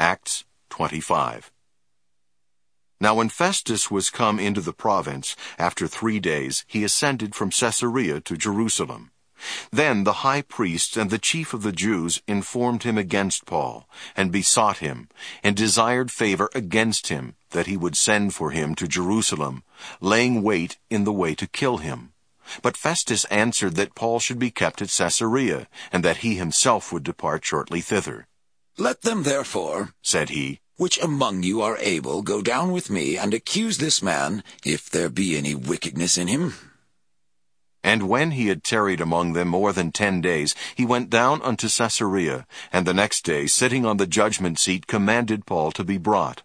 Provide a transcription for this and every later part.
Acts 25. Now when Festus was come into the province, after three days he ascended from Caesarea to Jerusalem. Then the high priests and the chief of the Jews informed him against Paul, and besought him, and desired favor against him, that he would send for him to Jerusalem, laying wait in the way to kill him. But Festus answered that Paul should be kept at Caesarea, and that he himself would depart shortly thither. Let them therefore, said he, which among you are able, go down with me, and accuse this man, if there be any wickedness in him. And when he had tarried among them more than ten days, he went down unto Caesarea, and the next day, sitting on the judgment seat, commanded Paul to be brought.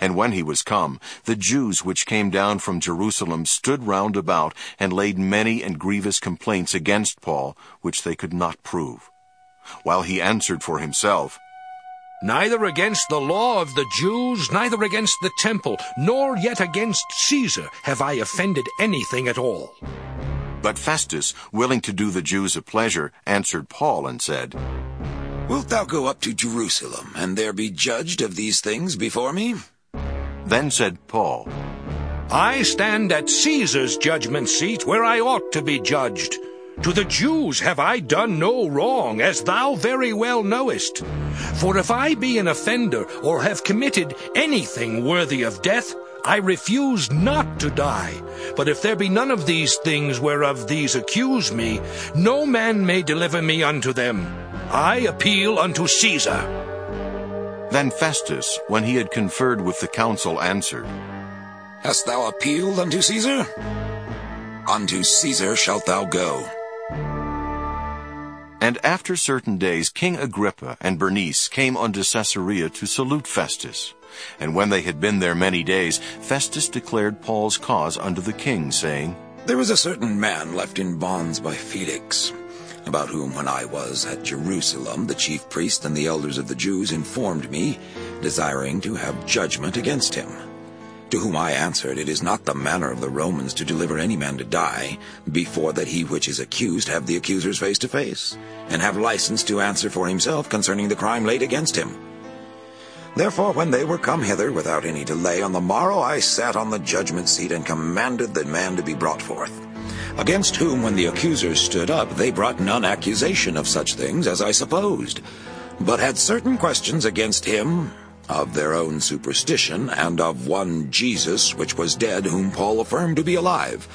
And when he was come, the Jews which came down from Jerusalem stood round about, and laid many and grievous complaints against Paul, which they could not prove. While he answered for himself, Neither against the law of the Jews, neither against the temple, nor yet against Caesar have I offended anything at all. But Festus, willing to do the Jews a pleasure, answered Paul and said, Wilt thou go up to Jerusalem, and there be judged of these things before me? Then said Paul, I stand at Caesar's judgment seat, where I ought to be judged. To the Jews have I done no wrong, as thou very well knowest. For if I be an offender, or have committed anything worthy of death, I refuse not to die. But if there be none of these things whereof these accuse me, no man may deliver me unto them. I appeal unto Caesar. Then Festus, when he had conferred with the council, answered, Hast thou appealed unto Caesar? Unto Caesar shalt thou go. And after certain days King Agrippa and Bernice came unto Caesarea to salute Festus. And when they had been there many days, Festus declared Paul's cause unto the king, saying, There was a certain man left in bonds by Felix, about whom when I was at Jerusalem, the chief priest and the elders of the Jews informed me, desiring to have judgment against him. To whom I answered, It is not the manner of the Romans to deliver any man to die, before that he which is accused have the accusers face to face, and have license to answer for himself concerning the crime laid against him. Therefore, when they were come hither without any delay, on the morrow I sat on the judgment seat and commanded the man to be brought forth. Against whom, when the accusers stood up, they brought none accusation of such things as I supposed, but had certain questions against him of their own superstition, and of one Jesus which was dead, whom Paul affirmed to be alive.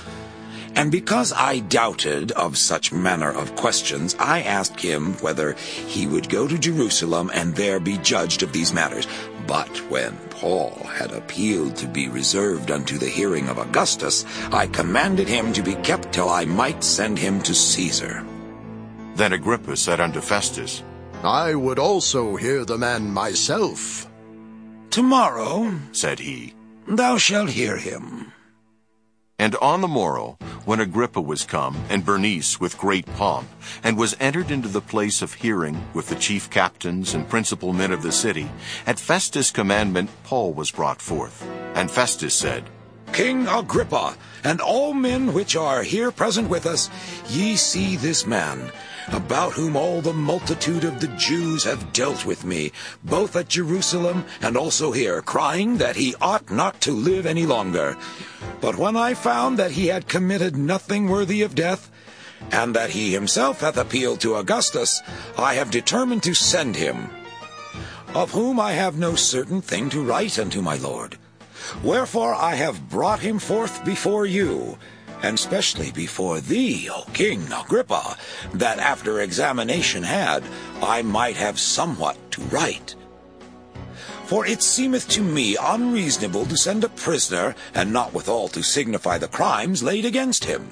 And because I doubted of such manner of questions, I asked him whether he would go to Jerusalem and there be judged of these matters. But when Paul had appealed to be reserved unto the hearing of Augustus, I commanded him to be kept till I might send him to Caesar. Then Agrippa said unto Festus, I would also hear the man myself. Tomorrow, said he, thou shalt hear him. And on the morrow, when Agrippa was come, and Bernice with great pomp, and was entered into the place of hearing with the chief captains and principal men of the city, at Festus' commandment Paul was brought forth. And Festus said, King Agrippa, and all men which are here present with us, ye see this man, about whom all the multitude of the Jews have dealt with me, both at Jerusalem and also here, crying that he ought not to live any longer. But when I found that he had committed nothing worthy of death, and that he himself hath appealed to Augustus, I have determined to send him, of whom I have no certain thing to write unto my lord. Wherefore I have brought him forth before you, and specially before thee, O King Agrippa, that after examination had, I might have somewhat to write. For it seemeth to me unreasonable to send a prisoner, and not withal to signify the crimes laid against him.